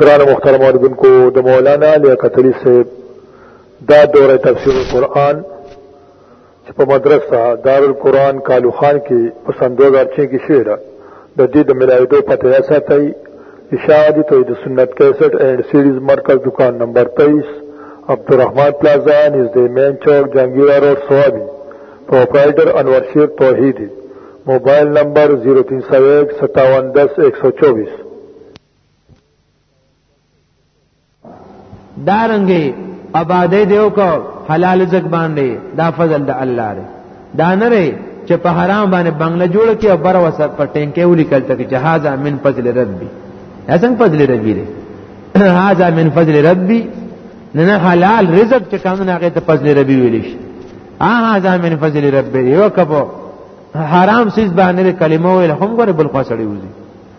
گران مختار مردن کو دا مولانا لیا قتلی سے دا دور تفسیر قرآن چپا مدرسہ دار القرآن کالو خان کی پسند دوزار چین کی شعر د دې د ملاویدو پته یا ساتي اشاعتی توحید سنت 61 اینڈ سیریز مرکز دکان نمبر 23 عبدالرحمن پلازا نزد مین چوک جنگیرہ روڈ سوابی پروپرائٹر انور شیر توحیدی موبائل نمبر 03015710124 دارنګي آبادې دیو کو حلال زګ باندې دا فضل د الله دی دا نه ری چې په حرام باندې بنگله جوړ کې او بر وسط په ټینکې ولي کلته کې جهاز من فضل ربي څنګه فضل ربي دی هاذا من فضل ربي نه حلال رزق چې قانون هغه ته فضل ربي ویل شي هاذا من فضل ربي یو کپو حرام سیز باندې کلمه ویل هم غره بل خاصړي وځي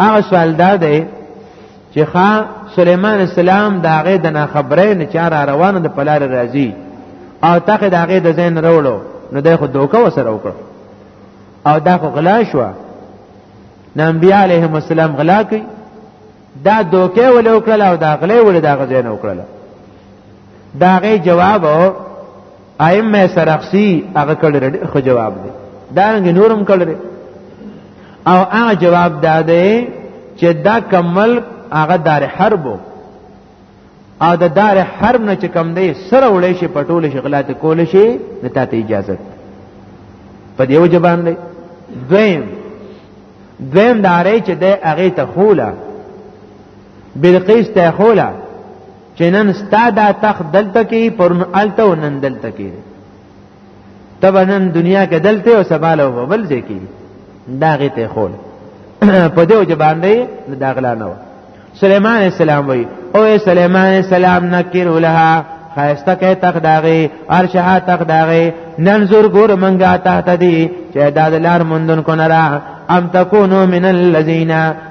هغه سوال دا دی چې ښا سليمان السلام دا غې د نه خبرې نه چار روانه د پلار راځي او تاخه دا غې د زین وروړو نو د خو دوکه وسره وکړ او دا خو غلا شو نبی عليهم السلام غلا کوي دا دوکه ولې وکړل او دا غلې ولې دا غزې نه وکړل دا غي جواب ائمه سرخسی هغه کړی ډېر خو جواب دی دا رنګ نورم کړی او هغه جواب دا دی چې دا کمل هغه دار حرب او د دار حرب نه چې کم دی سره وړې شي پټول شي غلات کول شي نه ته اجازه په دې وجه باندې دویم دویم دارې چې د هغه ته خوله بلقیس ته خوله چنن ستا دا تخت دلته کې پرون الته او نن دلته کې تبا نن دنیا کې دلته او سباله او بل ځای کې دا غي ته خول په دې وجه باندې دا غلا نه و سليمان السلام وی او سليمان السلام نکر لها خایسته کې تخ داغي ارشها تخ داغي ننظر ګور منګه ته تدي چې دا د لار مندون کو نه را ام تکونو من الذين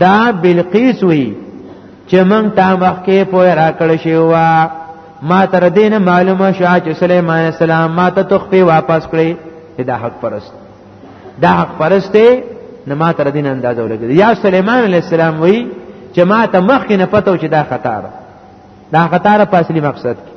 دا بلقیس وی چې مونږ تا مخکې پوه راکړ شي وا ما تر دینه معلومه شو چې سليمان عليه السلام ما ته تخفي واپس کړی دا حق پرست دا حق پرست نه ما تر دینه اندازه ولګي یا سليمان عليه السلام وی چې ما ته مخکې نه پته و چې دا خطر دا خطر په اصلي مقصد کې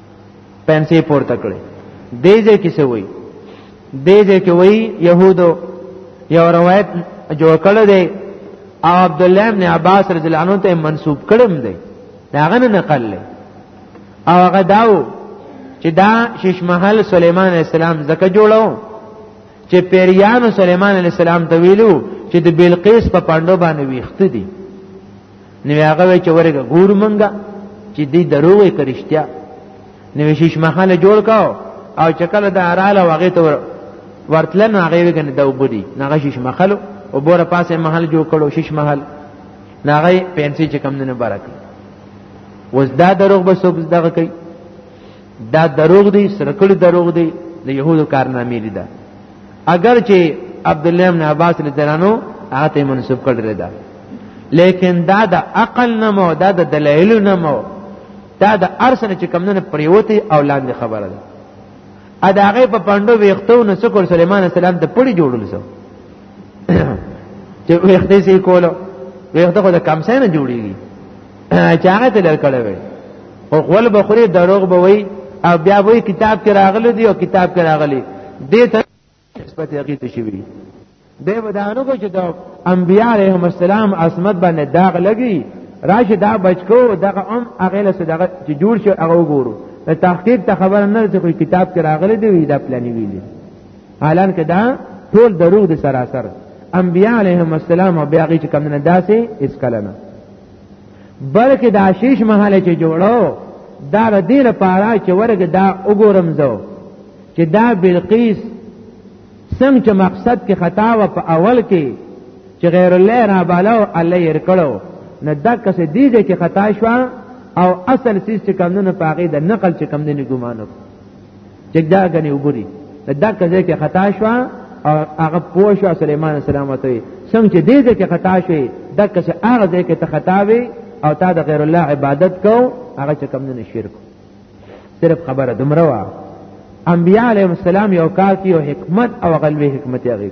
پنسي پورته کړي دې دې کې څه وایي دې دې کې وایي يهودو یو روایت جوړ کړی دی او عبد الله ابن عباس رضی الله عنه ته منسوب کړم دی دا غنه نقل له او هغه داو چې دا شیش محل سليمان عليه السلام زکه جوړو چې پیریانو سليمان عليه السلام ته ویلو چې د بلقیس په پاندو باندې ویخت دي نو هغه وی چې ورګه ګور مونږه چې دې دروغ کرشتیا نو شیش محل جوړ کاو او چکل د اراله وغه ته ورتل نو هغه وګنه دا وبدي نغه شیش محل او بوره پاسه محل جوړ کړو شیش محل نغه پنسي چې کم نه برکه وز دا دروغ به سوب دغه کوي دا دروغ دی سرکړی دروغ دی د يهودو کارنامې دي دا اگر چې عبد الله بن عباس رضی الله عنه هغه ته منسوب کړل دا لیکن دا د عقل نه مو دا د دلایل نه مو دا د ارسنه چې کمنه پریوتی او لاندې خبره ده ا دغه په پاندو ویختو نو سکر سليمان السلام ته پړي جوړل سو چې ویختې سي کولو ویخته خو د کم سای نه جوړیږي چې هغه ته لړ کړه وي او خپل بخوري دروغ به وي او بیا وی کتاب کې راغلی دی او کتاب کې راغلی دې ته نسبت یقین شي دی ودانو کو چې د انبیاء علیهم السلام عصمت باندې داغ لګي راشه دا بچکو دغه ام هغه له صدقه چې جوړ شي هغه وګورو د تحقیق ته خبر نه چې کوئی کتاب کې راغلی دی دا پلاني ویلي حالان کې دا ټول دروغ دي سراسر انبیاء علیهم السلام او بیا غي چې کمنه داسې اس کلمه بلکې دا شیش محله چې جوړو دا د دې لپاره چې ورګه دا وګورم زه چې دا بلقیس څنګه چې مقصد کې خطا و په اول کې چې غیر الله را بالو الله یې رکړو نه دا کس دیږي کې خطا شو او اصل سیس چې کمونه پاغې د نقل چې کمونه ګمانو چې دا غني وګوري دا کزه کې خطا شو او هغه پوه شو سليمان السلام ته سم چې دې دې کې خطا شوی دا کسه هغه دې کې ته خطا وي او تا د غیر الله عبادت کو هغه چې کم نه شرک صرف خبره دمروا انبیاء علیهم السلام یو کار کی او حکمت او غلوی حکمت یې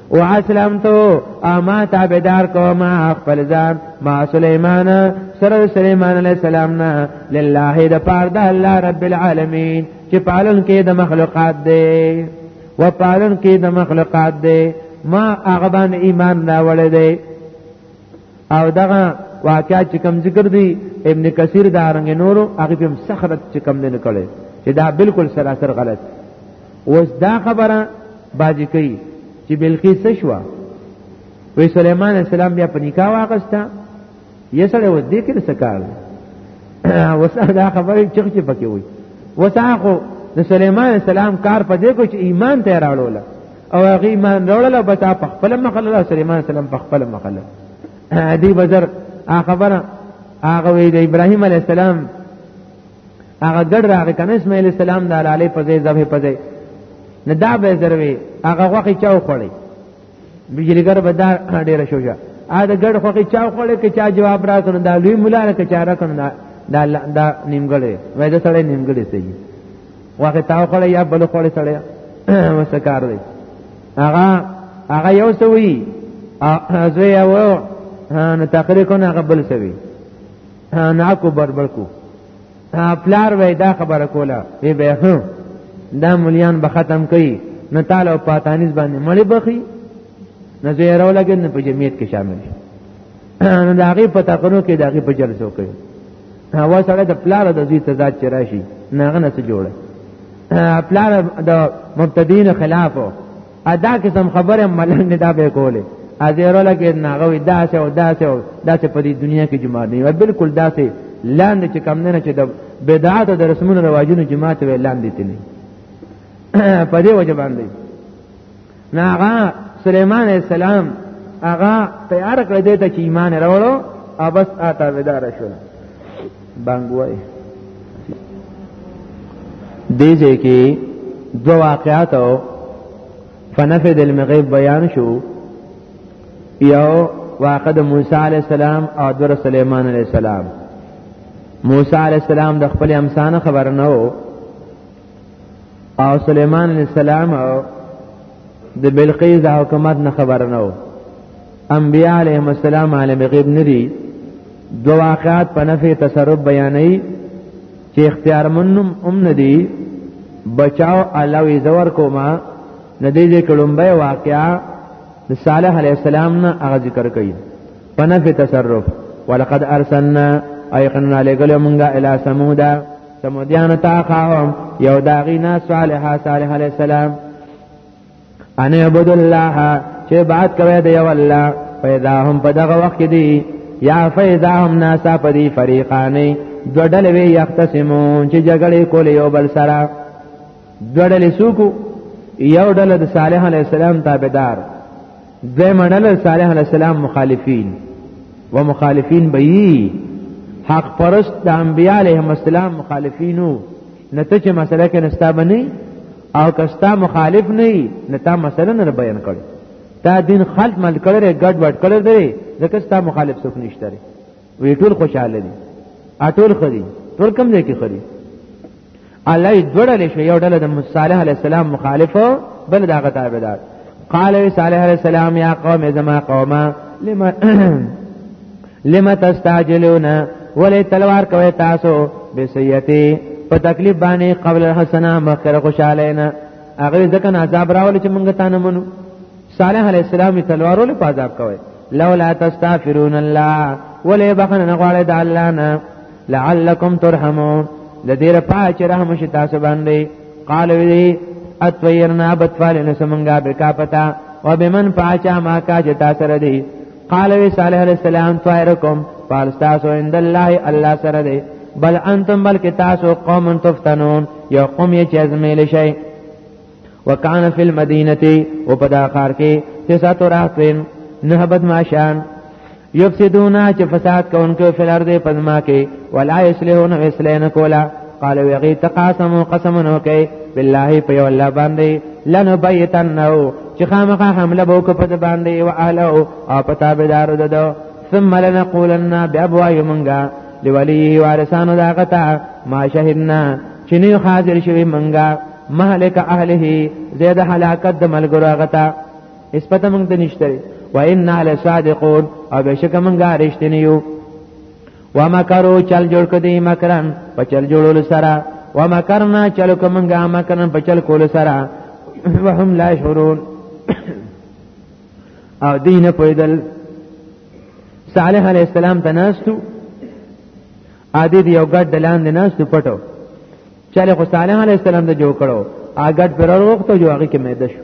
واسلمتو اما تابعدار کوم خپل ځان ما سليمان سره سليمان عليه السلام نه لله د پاره د الله رب العالمین چې پالن کې د مخلوقات دی و پالن کې د مخلوقات دی ما هغه باندې ایمان راوړی دی او دغه واقعا چې کوم ذکر دی ابن کثیر دا رنګ نورو هغه په سخرت چې کوم نه کړي چې دا بالکل سراسر غلط اوس دا خبره باجی کوي چې بلقیس شوا وی سليمان السلام بیا په نکاح واغستا یې سره و دې کې څه کار وسه دا خبره چې چې پکې وي وسه خو د سليمان السلام کار په دې کو چې ایمان ته راړول او هغه ایمان راړل او بتا په خپل مخله سليمان السلام په خپل مخله دې بازار خبره هغه وی د ابراهيم عليه السلام هغه ګډ راغی کنه اسماعیل السلام د لاله په ځای ذبح په ځای نه دا به زروي هغه وخت چاو خړی بجلیګر به دا ډیره شوجا ا د ګډ خوخي چاو خړی کې چا جواب راکنه دا لوی مولا نه کې چا راکنه دا دا نیمګړی وای دا سړی نیمګړی سي وخت تاو خړی یا بل خړی سړی وسکار دی هغه هغه یو سوی ا زوی یو نو تقریر کنه هغه بل سوی نه کو بربر کو پلار وای دا خبره کوله وی به هم دا مليان به ختم کړي نه تعالی او پاتانیز باندې مړي بخي نه زیرو لګي نه په جمعیت کې شامل شي نو دا غي په تقرو کې دا غي په جلسو کې هوا سره د پلار د زی تضاد چرشي ناغه نه څه جوړه پلار د مبتدین خلاف ادا قسم خبره ملنګ دا به کوله ازیرو لکه ناغوی داسې او داسې او داسې په دې دنیا کې جماعت نه وي بالکل داسې لاندې چې کم نه چې د بدعات او د رسمونو رواجونو جماعت وي لاندې تللی په دې وجه باندې نه هغه سليمان السلام هغه تیار کړی دی چې ایمان راوړو او بس آتا ودار شو بانګوي دې ځای کې دو واقعات او فنفد المغیب بیان شو یو واقع د موسی علی السلام او د سليمان علی السلام موسی علی السلام د خپل امسان خبر نه وو او سليمان علی السلام او د بلقیس د حکومت نه خبر نه وو انبیاء علیهم السلام عالم غیب ندي دو واقعات په نفع تصرف بیانې چې اختیار منم هم ندي بچاو علاوه زور کوما ندی دې کلمبه واقعا د صالح علی السلام نه هغه ذکر کړي په نفع تصرف ولقد ارسلنا ايقنا لګل مونږه الی ثمود ثمودیان تا قوم یو داغینا صالح صالح علی السلام ان عبد الله چې بات کوي دی والله پیدا هم په دغه وخت دی یا فیضا هم ناسا په دی فریقانه دوډل وی یختصمون چې جګړه کول یو بل سره دوډل سوکو یو ډله د صالح علی السلام تابعدار دویم ډله صالح علی السلام مخالفین و مخالفین به حق پرست د انبیاء علیهم السلام مخالفینو نه ته چې مسله کې نستا بنې او کستا مخالف نه نه تا مسله نه بیان کړي تا دین خلط مل کړي ګډ وډ کړي دی ځکه ستا مخالف څوک نشته وی ټول خوشاله دي اټول خري ټول کم دی کې خري الله دوړل شو یو ډله د صالح علی السلام مخالفو بل داغه تابعدار قال صالح علیہ السلام یا قوم زما قوما لما لم تستعجلون ولی تلوار کوي تاسو به سیئتی په تکلیف باندې قبل الحسنه مخکره خوشاله نه هغه ځکه نه عذاب راول چې مونږ ته نه منو صالح علی السلام تلوار ول په عذاب کوي لولا تستغفرون الله ولی بخنه نه غواړي د الله نه لعلکم ترحمون د دې لپاره چې رحم شي تاسو باندې قال وی اتویرنا بتفال نسمنګا بکا پتا وبمن پاچا ما کا جتا سره دی قال وی صالح علیہ السلام طائرکم فارستاسو عند الله الله سره دی بل انتم بلک تاسو قوم تفتنون یو قوم یې چې ازمیل شي وکانه فی المدینه او په دا ښار کې تسعه راحتین نه بد ماشان یفسدون چې فساد کوونکو فلر دې پزما کې ولا یصلحون اصلاح نه کولا قال ویغی تقاسمو قسمونو کوي بالله په یو الله باندې لنبیتنه چې خامخا حمله بو کو په باندې او اهله او پتا به دارو ددو ثم لنقولن بابوای منګه لولیه وارثانو داغتا ما شهدنا چې نه حاضر شوی منګه مهلک اهله زید هلاکت د ملګرو غتا اس پته مونږ ته نشته و ان علی صادقون او بشک مونږه رښتینیو ومکرو چل جوړ کدی مکرن په چل جوړول سره ومکرنا چل کومنګا مکرن په چل کول سره وهم لا شعورون او دین پویدل صالح علیہ السلام ته ناستو عادی دی یو ګډ دلان دی ناستو پټو چل خو صالح علیہ السلام ته جوړ کړو اګټ پر وروخته جو هغه کې مېده شو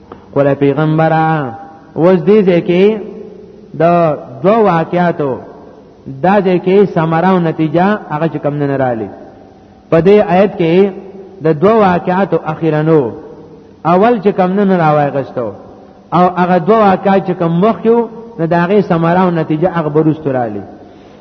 قل پیغمبره وز دې ځکه د دو واقعاتو دا ځکه ثمره او نتیجه هغه چې کم نه رااله په دې آیت کې د دوه واقعاتو اخیرنو اول چې کم نه راوای غشتو او هغه دوه واقعات چې کم مخ یو نه داغه سمراو نتیجه هغه بروسترالی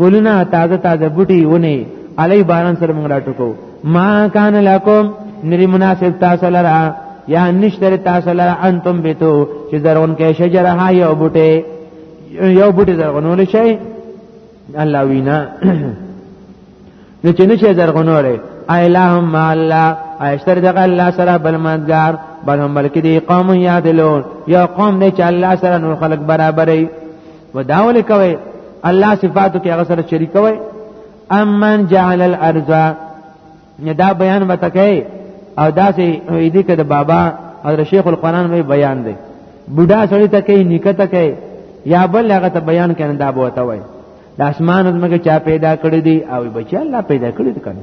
ګلونه تازه تازه بوټي ونی علی باران سره موږ راټکو ما کان لکم نری مناسب تاسو لرا یا نشتر تاسو لرا انتم بیتو چې زرغون کې شجره ها یو بوټي یو بوټي زرغونول شي الله وینا نو چې نشه زرغونول ایلهم ما الله ایشتر دغه الله سره بل مدګار بل هم بلکې دی قوم یادلون یا قوم نه چې الله سره نور خلق برابرې وداول کوي الله صفاتو کې هغه سره شریک وي امن جعل الارض دا بیان وتکي او دا سي دې کې د بابا او د شیخ القرآن وی بیان دی بوډا سړی ته کوي نیکه ته کوي یا بل هغه ته بیان کړي دا بوته وي د اسمان زمګه چا پیدا کړی دی او بچی الله پیدا کړی دی کنه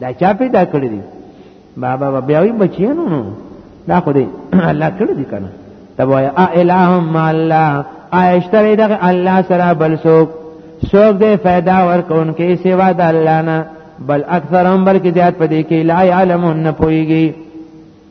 دا چا پیدا کړی دی بابا بیا وی بچیانو نو دا خو دی الله کړی دی کنه دا وایا ا الہم ما الله ایشتری دغه الله سره بل سوک سوک دې फायदा ورکون کې سوا د الله نه بل اکثرهم بلکې زیات پدې کې لا علمون نه پويږي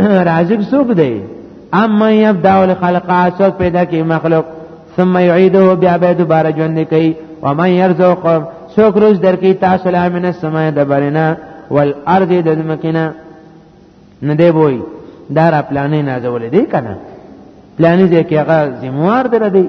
رازق څوک دی اما یبدا الخلق اساس پیدا کی مخلوق ثم يعيده بیا به دوباره ژوند کوي و من يرزق څوک روز درکې تاسو له من السماء د برنا والارض د مکینا نه دی وای دا را پلانې نه ځولې دی کنه پلانې دې کې هغه زموار درې دی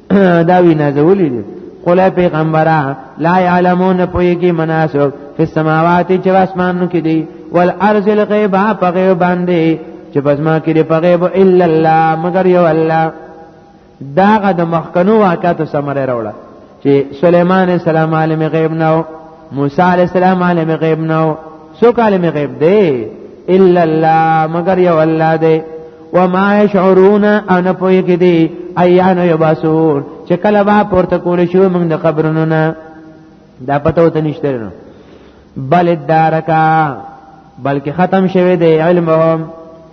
دا وینا زولې دي قل پیغمبره لا يعلمون پويږي مناسب په سماوات چې اسمانو کې دي والارض الغيب په غيب باندې چې بزما کې دي په غيب الا الله مگر یو الله داغه د مخکنو واقعاتو سمره راوړه چې سليمان السلام عالم غيب نو موسی عليه السلام عالم غيب نو سو کالم غیب دی الا الله مگر یو الله دی وما يشعرون ان پوی کې دی ایان یباسون چې کله با پورته کول شو موږ د قبرونو نه دا پته وته نشته نو بل دارکا بلکې ختم شوه دی علمهم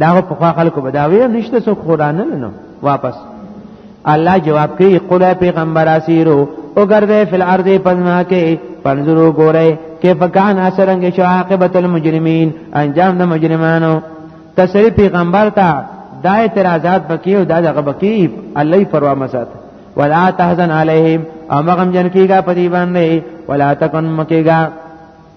دا په خوا خلکو بداوی نشته څوک خدا نه نو واپس الله جواب کوي قل پیغمبر اسیرو او ګرځي فل ارض پزما کې پنځرو ګورې کې فکان اثرنګ شو عاقبت المجرمین انجام د مجرمانو تسری پیغمبر ته دا اعتراضات بکی او دا دغه بکی الله پروا مسات ولا تحزن علیهم امغم جن کیگا پدی باندې ولا تکن مکیگا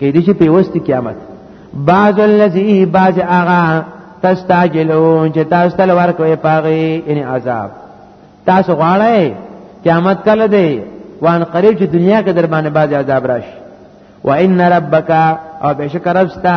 کې دې چې پیوستي قیامت بعض الذی بعض اغا تستعجلون چې تاسو تل ورکوي پاغي ان عذاب تاسو غواړئ قیامت کله دی وان قریب چې دنیا کې در باندې بعض عذاب راشي وان ربک او بشک ربستا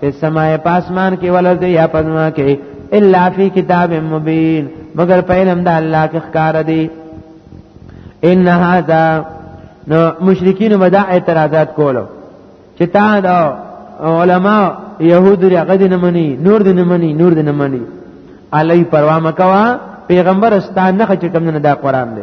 په سماء پاسمان کې ولرد یا پزما کې الا فی کتاب مبین مگر په علم د الله کې ښکار دی ان هذا نو مشرکین ودا اعتراضات کولو چې تا دا علما يهود لري هغه دې نه مني نور دې نه مني نور دې نه مني علی پروا مکوا پیغمبر استان نه چې کوم نه دا قران دی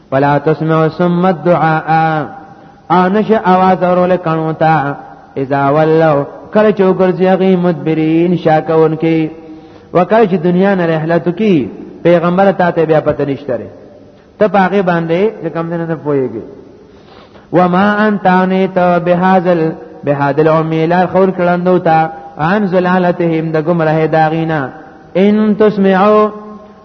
فلا تسمع ثم الدعاء انش اواز اورول کانو تا اذا ولوا کله چې وګرځي هغه مدبرین شاکون کې وکړي چې دنیا نه رحلت کی پیغمبر ته ته بیا پته نشته ته پاګه باندې کوم دنه نه پويږي وما انت انت بهذل بهذل عميل خور کړندو تا عن زلالتهم د گمراه داغینا ان تسمعو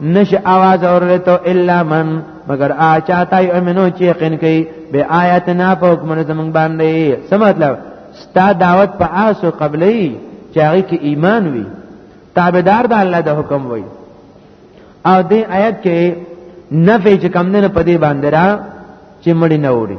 نش आवाज اورته الا من مگر آ چاته یمنو چې یقین کوي به آیاتنا په حکم زمون باندې څه مطلب ستا دعوت په آسو قبلې چې هغه کې ایمان وي تابعدار د الله د حکم وي او دې آیت کې نفع چې کم نه پدې باندې را چې مړی نه وړي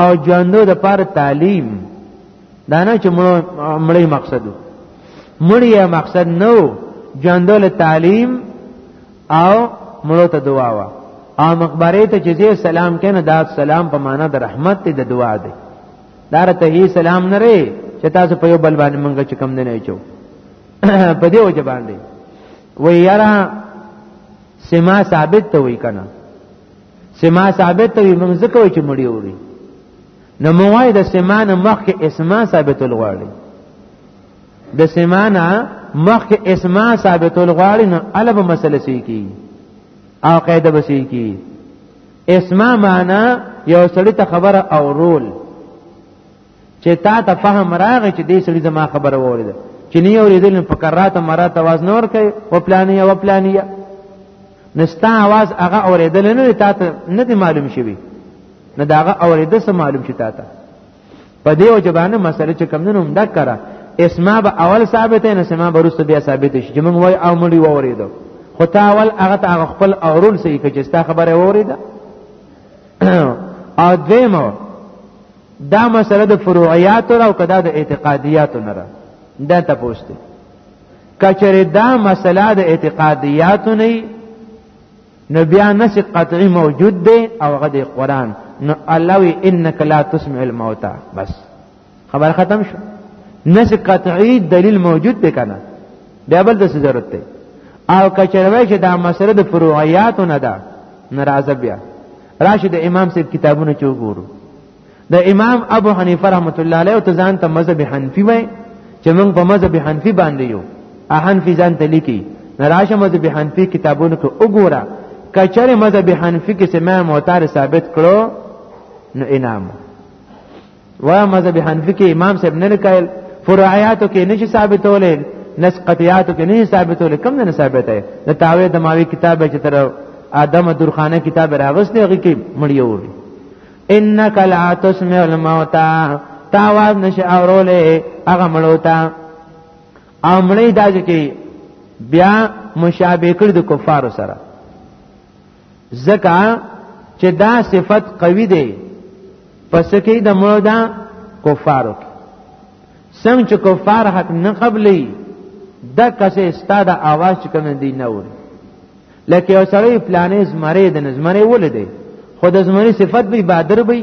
او ژوندو د پر تعلیم دا نه چې مړی مقصد مړی مقصد نو ژوندو له تعلیم او مړو ته دعا وا او مقبره ته چې سلام کینې دا سلام په معنا د رحمت ته د دعا دی دا ته هی سلام نه ری چې تاسو په یو بل باندې مونږ چې کم نه نه چو په دې وجه باندې وی یاره سما ثابت ته وی کنه سما ثابت وي موږ ځکه وایو چې مړی وړي نو موږ وایو د سما نه مخکې اسما ثابتول غواړي د سما نه مخکې اسما ثابتول غواړي نو اله به مسله سي کی او قاعده به سي کی اسما معنا یو سړی ته خبره او رول چې تا ته فهم راغی چې دې سړي زما خبره ووریده چې نه اوریدل په کرات مرات आवाज نور کوي او پلانیه او پلانیه نستا आवाज هغه اوریدل نه تا ته نه دی معلوم شوی نه داغه اوریدل سم معلوم شي تا ته په دې او جبانه مسله چې کم نه نوم دا کرا اسما به اول ثابت نه سما برست بیا ثابت شي چې موږ وای او مړي ووریدو خو تا اول هغه ته هغه خپل اورول سې کې چې ستا خبره ووریده ا دیمه دا مسله د فروعیات او کدا د اعتقادیات نه را دا تاسو ته کچره دا مسله د اعتقادیات نه نو بیا نس قطعی موجود دی او هغه د قران نو الله وی انک لا تسمع الموتى بس خبر ختم شو نس قطعی دلیل موجود دی کنه بیا بل د ضرورت دی او کچره وای چې دا مسله د فروعیات نه ده ناراضه بیا راشي د امام صاحب کتابونه چې وګورو د امام ابو حنیفه رحمت الله علیه او تزان ته مذهب حنفي وای چې موږ په مذهب حنفي باندې یو حنفي ځان ته لیکي راشه مذهب حنفي کتابونو کې وګوره کچره مذهب حنفي کې سمه معتار ثابت کړو نو انعام وا مذهب حنفي کې امام صاحب نه لیکل فرعیاتو کې نشي ثابتولې نس قطعیاتو کې نشي ثابتولې کم نه ثابته ده تاوی دماوی کتاب چې تر آدم درخانه کتاب راغستې هغه کې مړی وړي انک لا تسمع الموتى تاواز نشي اورولې هغه مړوتا امړې داځ کې بیا مشابه کړ د کفار سره زکا چې دا صفت قوی دی پس کې د مودا کفارو کې څنګه چې کفار حق نه قبلې د کسې استاد आवाज کوم دی نه وره لکه یو سړی پلانې زمری د نزمری ولې دی خود زمری صفت به بادر به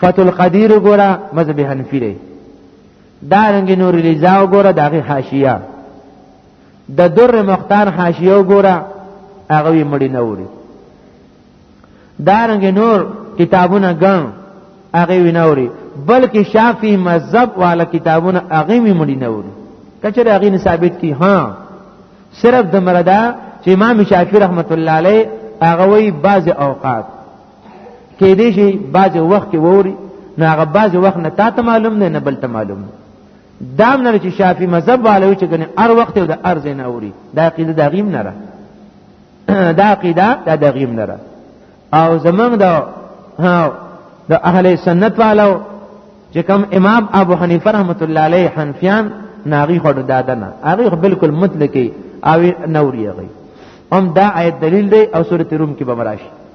فتو القدیر ګوره مذهب حنفی دی دا رنګ نور لیزا ګوره دغه حاشیه د در مختار حاشیه ګوره هغه یې مړی نه وری دا رنګ نور کتابونه ګڼ هغه یې نه وری بلکې شافعی مذهب والا کتابونه هغه یې مړی نه وری کچره هغه ثابت کی ها صرف د مردا چې امام شافعی رحمت الله علیه هغه وی بعض اوقات کې دې شي باز وخت کې ووري نو هغه باز وخت نه تا ته معلوم نه نه بل ته معلوم دام نه چې شافعي مذهب والو چې کنه هر وخت او د ارز نه اوري دا عقیده د غیم نه را دا عقیده د غیم نه را او زمنګ دا د اهل سنت والو چې کوم امام ابو حنیفه رحمت الله علیه حنفیان ناغي خړو دادا نه هغه بالکل مطلقي او نوري هغه هم دا آیت دلیل دی او سورته روم کې بمراشي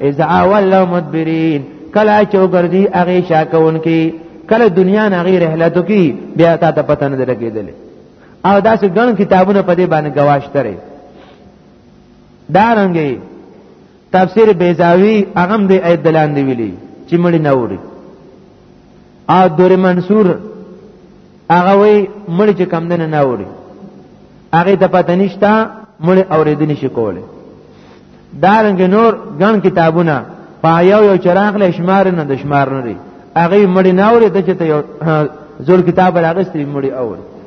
اذا ولوا مدبرين کلا چوګردي هغه شاکون کی کله دنیا نه غیر رحلتو کی بیا تا ته پته نه لګیدل او داسې ګڼ کتابونه په دې باندې گواش ترې دا رنګي تفسیر بیزاوی هغه د ایت دلان دی ویلي چې مړی نه وړي ا دور منصور هغه وی مړ چې کم دنه نه اوري هغه ته پته نشتا مړ اوریدنی شي کوله دارنګ نور ګڼ کتابونه پایو یو چراغ له شمار نه د شمار نه لري هغه مړ نه اوري ته چې ته یو زول کتاب راغستې مړ اوري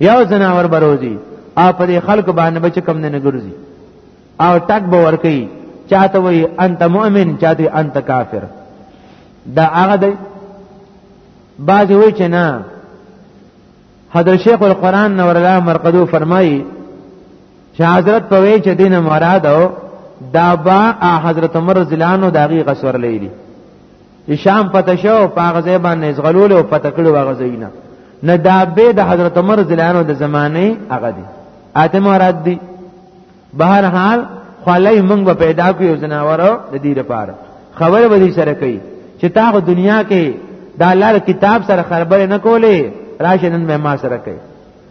یو جناور بروزی او په دې خلکو باندې بچ کم نه ګرځي او ټک به ور کوي چاته وي انت مؤمن چاته انت کافر دا هغه دی بعض وی چې نه حضرت شیخ القرآن نور الله مرقدو فرمایي چې حضرت په وی چې دینه مراد او دا با حضرت عمر زلانو داغي غسور لیدي شام پته شو په غزه باندې زغلول او پته کړو غزینه نه دا به د حضرت عمر زلانو د زمانه هغه دي اته مراد دي بهر حال خلای موږ به پیدا کوو زناورو د دې لپاره خبره به دې سره کوي چې تا په دنیا کې دا لار کتاب سره خبره نه کولې راشه نن مې ما سره کوي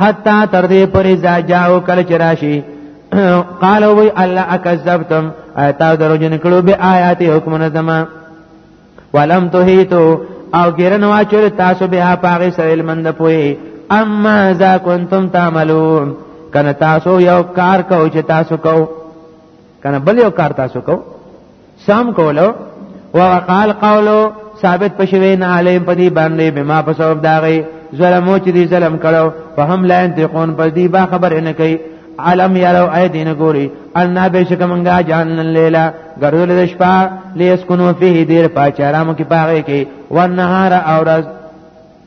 حتا تر دې پرې ځاجاو کله چې راشي قالو وی الله اکذبتم ایتاو درو جن کړو به آیات حکمونه زما ولم تهیتو او ګرن واچول تاسو به پاغه سره علم نه پوي اما ذا کنتم تعملون کنه تاسو یو کار کو چې تاسو کو کنه بل یو کار تاسو کو سم کولو وقال قولو ثابت پښوی نه علیم پدی باندې بما په سبب داغي ظلمو چې دی ظلم کړو په هم لا انتقون پر دی با خبر نه کوي علم یلو ای دین ګوري ان بشک منګه جان لیلا ګرول د شپه لیسکنو فيه دیر پاچارامو کې پاره کې ونهار اورز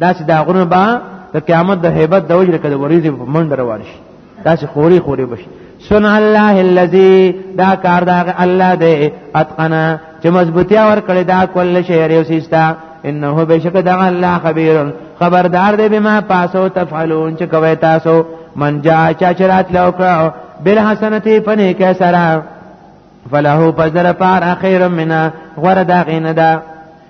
دا چې دا غرونه با د قیامت د هیبت د وجه کده وریځې په منډه روان شي دا چې خوري خوري بشي سن الله الذي دا کار دا الله دې اتقنا چې مضبوطیا ور کړی دا کول شي یو سیستا انه بشک دا الله خبير خبردار دې بما پاسو تفعلون چې کوي تاسو من جا چا چرات لو کړو بل حسنتی پنه کې سره فله پزر پار خیر منا غره دا غینه دا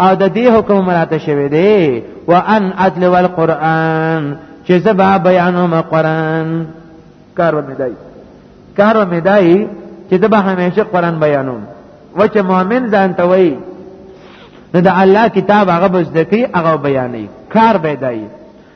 او د دې حکم مراته شوی دی وان ادل والقران چې زبا بیانوم قران کار ومدای کار ومدای چې زبا همیشه قران بیانوم و چې مؤمن ځان ته وایي نو د الله کتاب هغه بس دکی هغه بیانې کار به دی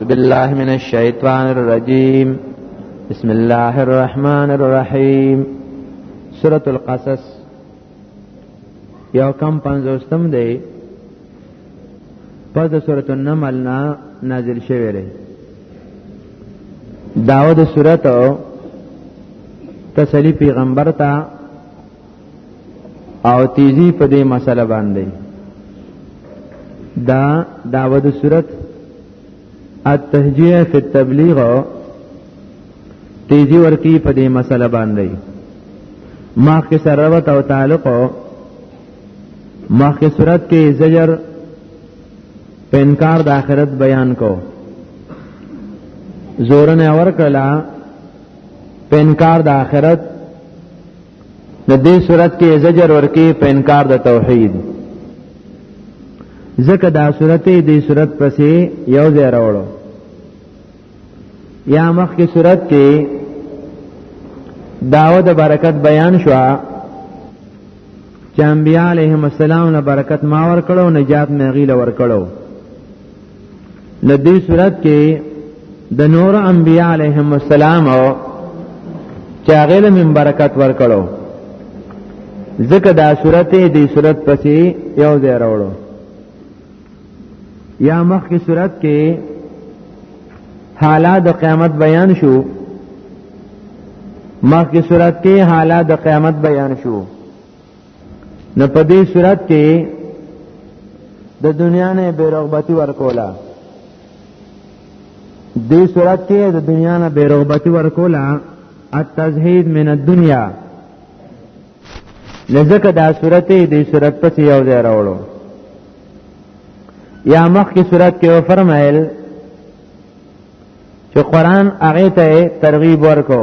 بالله من الشیطان الرجیم بسم الله الرحمن الرحیم سورة القصص یو کم پنځوستم دی پس د سورة النمل نه نازل شوی دی داود سورته تسلی پیغمبر ته او تیزی په دې مسله باندې دا داوود صورت التهجیه فی التبلیغ تیزی ورکی په دې مسله باندې ما کې سروت او تعلق ما کې صورت کې زجر په انکار د آخرت بیان کو زورن اور کلا په انکار د آخرت د دې صورت کې زجر ورکی په انکار د توحید ځکه دا صورت دې صورت پسې یو ځای راوړو یا مخ کې صورت کې داوه د برکت بیان شو چې انبیاء علیهم السلام له برکت ما ور کړو نجات مې غیله ور کړو نو دې صورت کې د نور انبیاء علیهم السلام او چاغه له من برکت ورکړو ځکه دا صورت دې صورت پسې یو ځای راوړو یا مخ کی صورت کې حالات د قیامت بیان شو مخ کی صورت کې حالات د قیامت بیان شو نه په دې صورت کې د دنیا نه بیرغبتی ورکولا دې صورت کې د دنیا نه بیرغبتی ورکولا التزهید من الدنیا لزکه دا صورت دې صورت په یو ځای راوړو یا مخ کی صورت کې فرمایل چې قران هغه ته ترغیب ورکو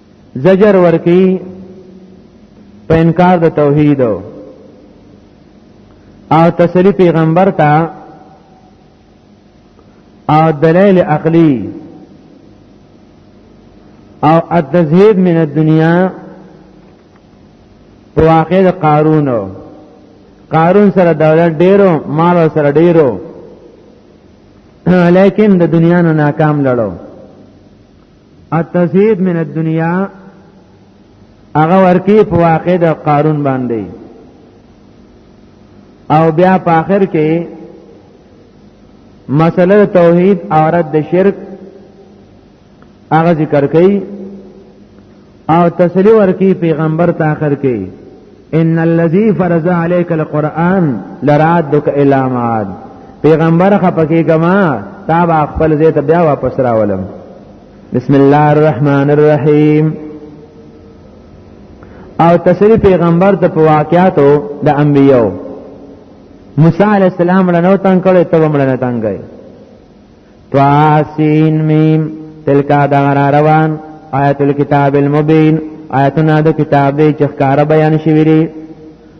زجر ورکی په انکار د توحید او تسلی پیغمبر ته او دلیل عقلی او التزهید من الدنیا په واقع د قارون او قارون سره دولت ډیرو مال سره ډیرو لیکن د دنیا نه ناکام لړو التزهید من الدنیا هغه ورکی په واقع د قارون باندې او بیا په آخر کې مسله توحید او رد شرک هغه ذکر کړي او تسلی ورکی پیغمبر ته اخر کې ان الذي فرض عليك القرآن لرادك الى معاد پیغمبر خپکی کما تا با خپل زی ته بیا واپس راولم بسم الله الرحمن الرحیم او تسری پیغمبر ته په واقعاتو د انبیو موسی علی السلام له نو تنگ کړي ته ومړنه تنگ کړي طاسین میم تلکا دا را روان آیت الكتاب المبین آیتنا د کتاب دی چې ښکار بیان شوی دی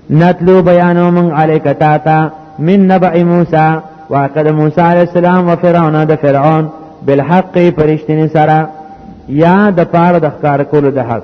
نتلو بیانو من علیک تا تا من نبع موسی واقد موسی علیہ السلام و فرعون د فرعون بالحق پرشتنی سره یا د پاره د ښکار کولو د حق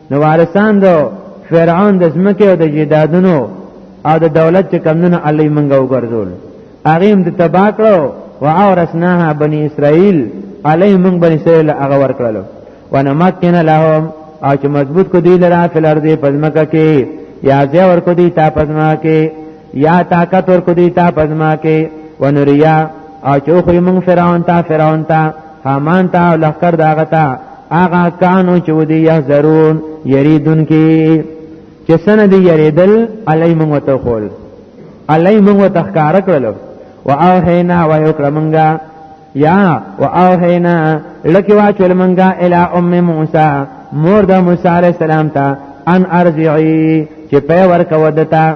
نو وارثان دو فرعون د زمکه او د جیدادونو او د دولت چې کمونه الله منګه وګرځول هغه هم د تبا کړو او اورسناها بنی اسرائیل علی من بنی اسرائیل هغه ور کړلو ونمکن لهم او چې مضبوط کو دی لرا فل ارض پزمکه کې یا زه ور کو دی تا پزما کې یا طاقت ور کو دی تا پزما کې ونریا او چې خو موږ فرعون ته فرعون ته هامان ته او لخر داغه ته هغه کانو چې ودی یحذرون یریدون کې چې سند یریدل علی موږ ته خول علی موږ ته ښکار کړل او اوهینا و یو کړمنګا یا و اوهینا لکه واچول منګا الی ام موسی مور د موسی علی السلام ته ان ارجعی چې په ورکو دتا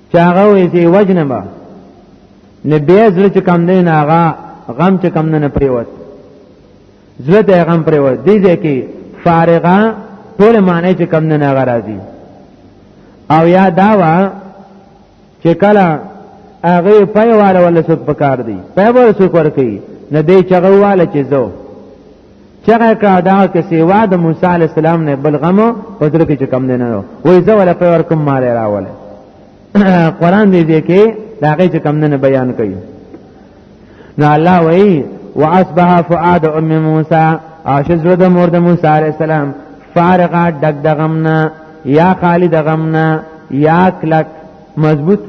چې هغه وې چې وجنه به نه بیا زړه چې کم دی نه هغه غم چې کم نه پریوت زړه ته غم پریوت دی ځکه فارغه ټول معنی چې کم نه هغه راځي او یا داوا چې کله هغه پيواله ولا څوک پکار دی پيواله څوک ور کوي نه دی چغواله چې زو چغه کا دا کې سیوا د موسی علی السلام نه بلغم په تر کې کم نه نه وای زه ولا په ور کوم مال راول قران دې دې کې دا کې کم نه بیان کوي نو الله وای واصبح فؤاد ام موسی عاشز رد مور د موسی علی السلام فارغه دغ دغمنا یا خالد غمنا یا کلک مضبوط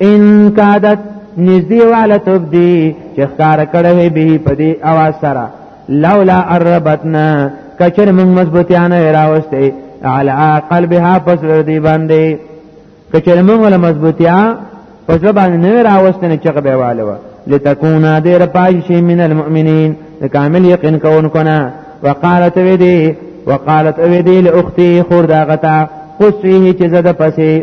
ان کادت نزدی والا تبدی چې ښکار کړه به په دې اواز سره لولا اربتنا کچر موږ مضبوطیان راوسته علی قلبها پس دې باندې کچر موږ ول مضبوطیا پس باندې نه راوسته نه چغه به والو لتكونا دیر پاجش من المؤمنین کامل یقین کون کنا وقالت ویدی وقالت ویدی لاختی خور داغتا قصیه چې زده پسې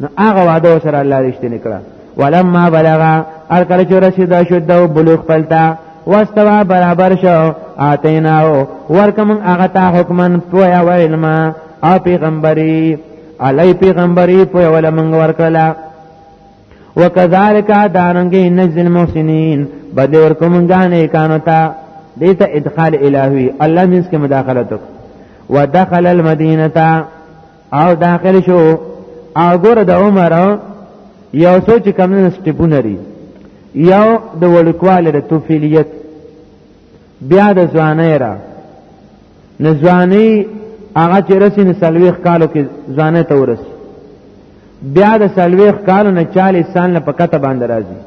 نو هغه وعده سره الله رښتینی کړه ولما بلغ ار کله چې رسید شد او بلوغ پلتا واستوا برابر شو اتیناو ورکم هغه تا حکمن پویا و علم او پیغمبري علی پیغمبري پویا ول منګ ورکلا وکذالک دانګ نزل محسنین بدل ورکم غانه کانو تا دیتا ادخال الهی الله منس کې مداخلت ودخل المدینه او داخل شو او ګوره د عمر یو څو چې کم نه سټیپونه لري یو د وړوکوالی د توفیلیت بیا د ځوانۍ را نه ځوانۍ هغه چې رسي نه سلویخ کالو کې ځوانۍ ته ورسي بیا د سلویخ کالو نه چالیس سال نه په کته باندې راځي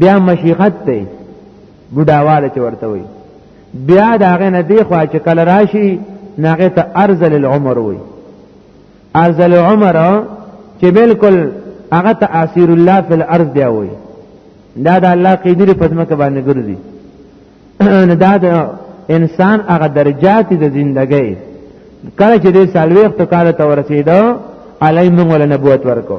بیا مشیخت دی بډاواله چې ورته وي بیا دا غې نه دی خو چې کله راشي ناغه ته ارزل العمر وي ارزل العمر چې بالکل هغه ته اسیر الله فی الارض دی وي دا د الله قیدری په ځمکه باندې ګرځي نه دا د انسان هغه درجات د ژوندۍ کله چې د سالويخت کال ته ورسېدو علی موږ له نبوت ورکو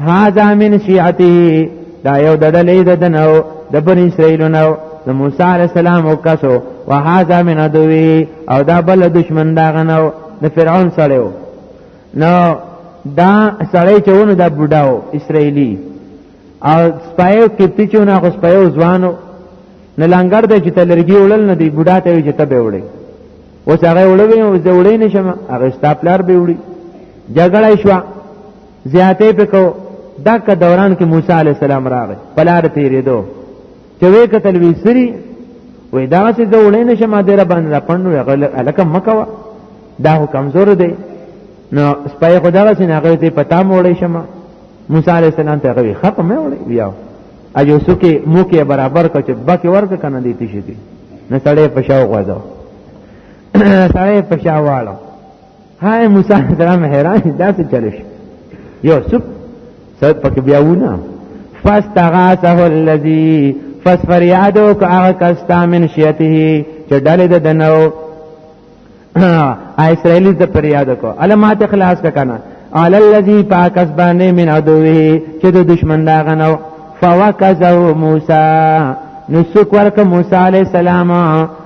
هاذا من شیعته دا یو د ډلې د دنو د بنی اسرائیل نو د موسی علی السلام او کسو وهذا من ادوی او دا بل دشمن دا غنو د فرعون سره نو دا سړی چې ونه دا بډاو اسرائیلی او سپایو کپتی چې ونه خو سپایو ځوانو نه لنګر د چې تلرګي وړل نه دی بډا ته چې ته به وړي اوس هغه وړوي او زه وړي نشم هغه ستاپلار به وړي جګړه شوه زیاتې پکو دغه دوران کې موسی علی السلام راغی پلار تیرېدو چې وې کتل وی سری وې دا چې زولې نشم دره باندې را پندو الکه مکوا دا هو کمزور دی نو سپای خدا وسې نه غوې ته پتا موړې شمه موسی علی السلام ته غوې خپ مې وړې بیا اجو سکه مو کې برابر کچ بکه ورک کنه دی تشې دي نه سړې پښاو غوځو سړې پښاواله هاي موسی عليه السلام حیران دا څه چلش یوسف سر پک بیاونه فاستغاثه الذي فسفریادو که هغه کستا من شیته چې ډلې د دنو اسرائیل د پریاد کو علامات اخلاص کا کنه علی الذی پاکس باندې من عدوه چې د دشمن دا غنو فوکزه موسی نو سوک ورک موسی علی السلام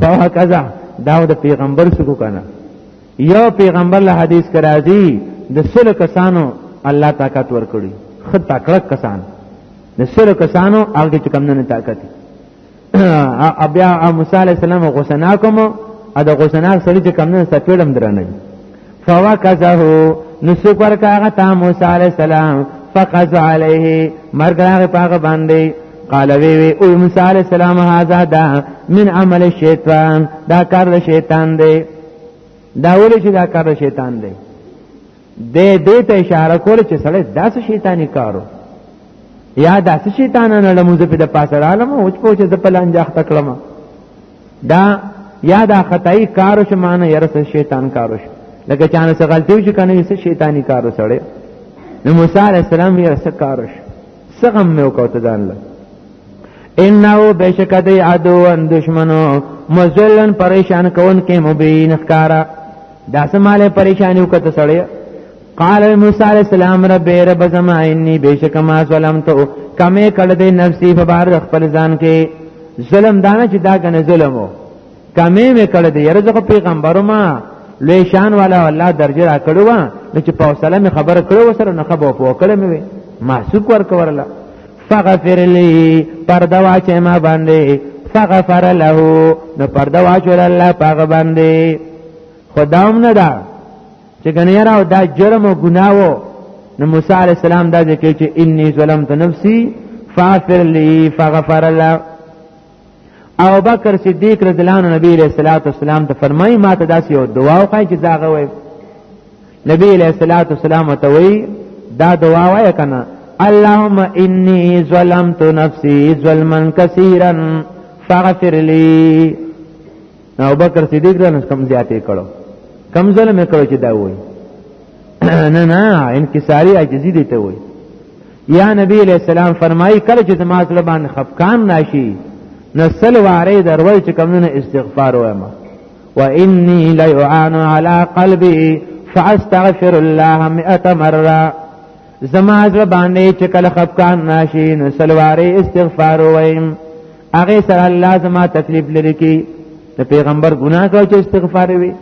په کذا دا د پیغمبر څخه کنه یو پیغمبر له حدیث کرا دی د سل کسانو الله طاقت ورکړي خد تکړه کسان د سل کسانو هغه چې کم نه طاقت بیا موسی علی السلام غوسنا کوم ا د غوسنا سړي چې کم نه سپېړم درنه فوکزه نو سوک ورکا هغه تا موسی علی السلام فقز علیه مرګ راغی پاغه باندې قال وی وی او موسی علی السلام هاذا دا من عمل الشیطان دا کار د شیطان دی دا ولې چې دا کار د شیطان دی د دې ته اشاره کول چې سړی داس شیطانی کارو یا داس شیطانانه لموزه په د پاسه عالم او چې په ځپلان ځخته کړم دا یا دا خدای کارو شو معنی یره څه شیطان کارو شو لکه چانه څه غلطي وشي کنه څه شیطانی کارو سره نو موسی علی السلام یې څه کارو شو څه غم مې وکاو ته ځان له انه بشک دی عدوان دشمنو مزلن پریشان کون کې مبین خکارا دا سماله پریشانی وکړه سړی قال موسی علیہ السلام رب رب زما انی بیشک ما ظلمت کمه کړه دې نفسي په بار خپل ځان کې ظلم دانه چې دا کنه ظلم وو کمه مې کړه دې یره زه پیغمبر ما لوی شان والا الله درجه را کړو وا نو چې په حوصله مې خبر کړو سره نه خبر په وکړه مې محسوب ور کورله فغفر لي پردا واچې ما باندې فغفر له نو پردا واچول الله پاغه باندې خدام نه دا چې کنه یاره دا جرم او ګناه وو نو موسی علی السلام دا ځکه چې انی ظلمت نفسی فاغفر لی فغفر الله او بکر صدیق رضی الله عنه نبی علیہ الصلوۃ والسلام ته فرمایي ما ته داسې یو دعا وکړئ چې دا غوي نبی علیہ الصلوۃ والسلام ته وی دا دعا وای کنه اللهم انی ظلمت نفسی ظلما کثیرا فاغفر لی نو ابوبکر صدیق دا نس کم زیاتې کړو کم ظلم کړو چې دا وای نه نه انکساری عاجزی دي ته وای یا نبی علیہ السلام فرمایي کله چې زما سره باندې خفقان ناشي نسل واره درول چې کمونه استغفار وایم و انی لا اعان علی قلبی فاستغفر الله 100 مره زما زړه باندې چې کله خفقان ناشي نو سلوارې استغفار وایم هغه سره الله زما تکلیف لري کی ته پیغمبر ګناه کوي چې استغفار وي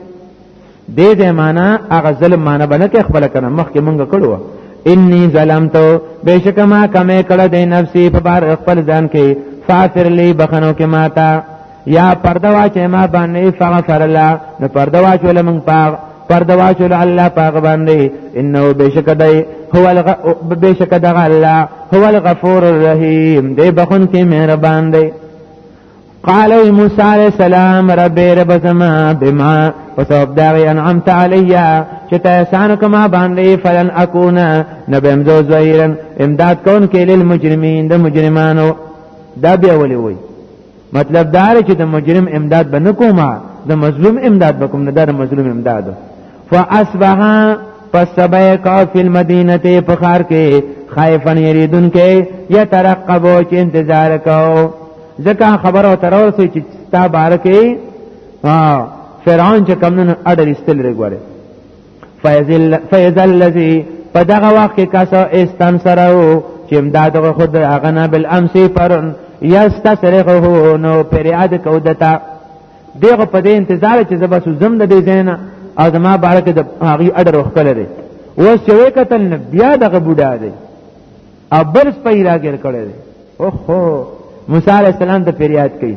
دې دې معنا هغه ظلم معنا بنه کې خپل کنه مخ کې مونږ کړو انی ظلمتو بشک ما کمه کړه د نفسي په بار خپل ځان کې فاطر لی بخنو کې ماتا یا پرده واچې ما باندې فغفر الله نو پرده واچول موږ پاغ پرده واچول الله پاغ باندې انه بشک دی هو الغ بشک دغه الله هو الغفور الرحیم دی بخون کې مهربان دی قال موسی علیہ السلام رب رب سما بما وسبب داغی انعمت علی چې تحسان کما باندې فلن اكونا نبم ذو زهیرا امداد کون کې للمجرمین د مجرمانو دا بیا ولي وای مطلب دا لري چې د مجرم امداد به نکوما د مظلوم امداد به کوم نه د مظلوم امداد فاصبح پس سبا کا فی المدینه په خار کې خائفن یریدون کې یا ترقبو چې انتظار کو ځکه خبر او تر اوسه چې تا بار کې فرعون چې کمنن اډر استل رګوره فیضل الذی په دغه وخت کې کاسو استن سره وو چې امداد غو خود هغه نه بل امسی پرن یستصرخه نو پریاد کو دتا دغه په دې انتظار چې زبا سو زم د دې زینا او زما بارک د هغه اډر وخکل لري اوس چې وې کتل بیا دغه بوډا دی ابرس پیراګر کړي او خو موسی علی السلام ته پریاد کوي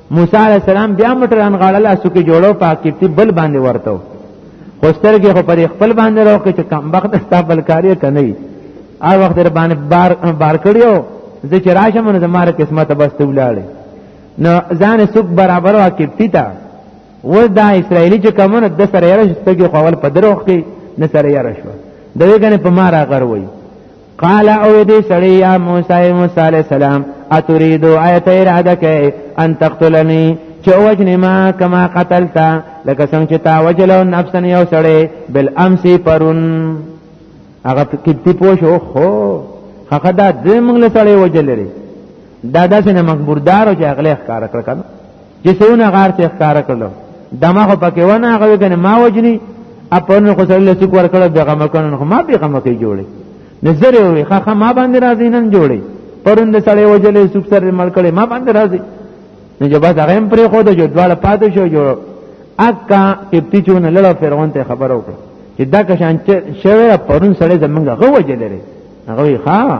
موسی علی السلام بیا مټران غاړل اسو کې جوړو پاکیتی بل باندې ورته خوستر کې خو پر خپل باندې راو کې چې کم وخت ستا بل کاری کني هر وخت در باندې بار بار کړیو زه چې راشم نو زماره قسمت بس ته ولاړې نو ځان سوق برابر وا کېپتی تا و دا اسرایلی چې کومه د سره یې راشته کې خپل په دروخ کې نه سره یې راشو دوی کنه په مارا غر وای قال او دې سړی یا موسی موسی علی السلام اتريدو ایت اراده کوي ان تقتلنی چې وجنه ما کما قتلتا لکه څنګه چې تا وجلو نفسن یو سړی بل امسی پرون هغه کتی پوښو خو هغه دا دې موږ له سړی وجل لري دا داسې نه مخبردار او چې اغله ښکار کړ کنه چې څونه غار ته ښکار کړلو دماغ پکې ونه هغه کنه ما وجني اپن خو سره لسی کور کړه دغه مکان خو ما به غم کې جوړي نظر وي خخه ما باندې راځي نن جوړي پرند سړی وجلې سوک سره مړ کړي ما باندې راځي نو جبا هغه هم پرې خو د جوړواله پاتې شو جوړ اکا کپتی چون لړ فرعون ته خبر وکړه چې دا کشان شوی پرون سړی زمونږ غو وجلې هغه ښا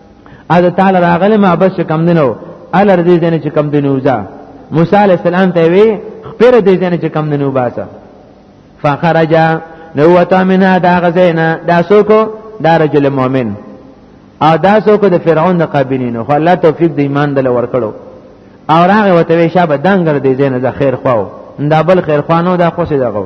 اده تعالی راغله ما بس کم دینو الر دې دنه چې کم دینو ځا موسی علی السلام ته وی خپل دې دنه چې کم دینو باسه فخرج نو وتا منها دا غزینا دا سوکو دا رجل مؤمن او دا سوکو د فرعون د قابلینو خو الله توفیق د ایمان دل ورکړو او راغه وته وی شابه دنګر دې دنه د خیر خواو دا بل خیر خوانو دا خوشی دغه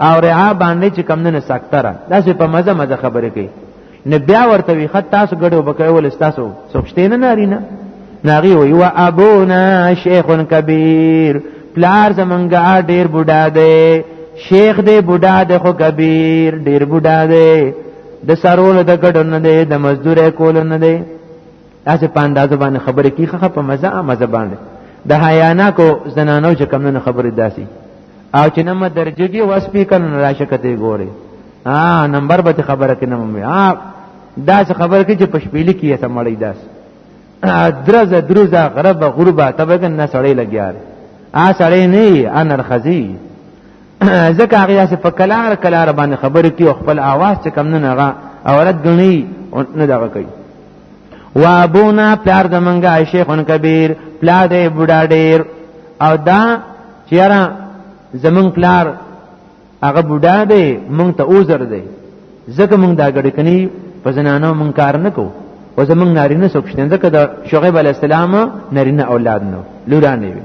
او رعا باندې چې کم نه سکتره داسې په مزه مزه خبرې کوي نه بیا ورته وي خط تاسو ګډو بکوي ول تاسو سوچته نه نارینه ناغي وي وا ابونا شیخ کبیر پلار زمونږه ډیر بوډا دی شیخ دی بوډا دی خو کبیر ډیر بوډا دی د سرول د ګډو نه دی د مزدورې کول نه دی تاسو په اندازه باندې خبرې کی خخه په مزه مزه باندې د حیانا کو زنانو چې کم نه خبرې داسي او چې نمبر درجه کې واس پی کنه راشه کته ګوري ها نمبر به خبره کې نه مې ها دا څه خبره کې چې پښپېلې کې ته مړی داس درزه درزه غرب غربه تبګن نه سړی لګیار آ سړی نه انر خزی ځکه هغه داسې په کلار کلار باندې خبرې کوي او خپل اواز چې کم نه هغه اورت غني او نه دغه کوي و ابونا پلار د منګه شیخون کبیر پلار دی بوډا ډیر او دا چیرې زمون پلار هغه بوډا دی مونږ ته اوزر دی ځکه مونږ دا غړي کني په زنانو مونږ کار نه کوو و زمونږ نارینه څوک شته ځکه د شعیب علی السلام نارینه اولاد نو لورانه وي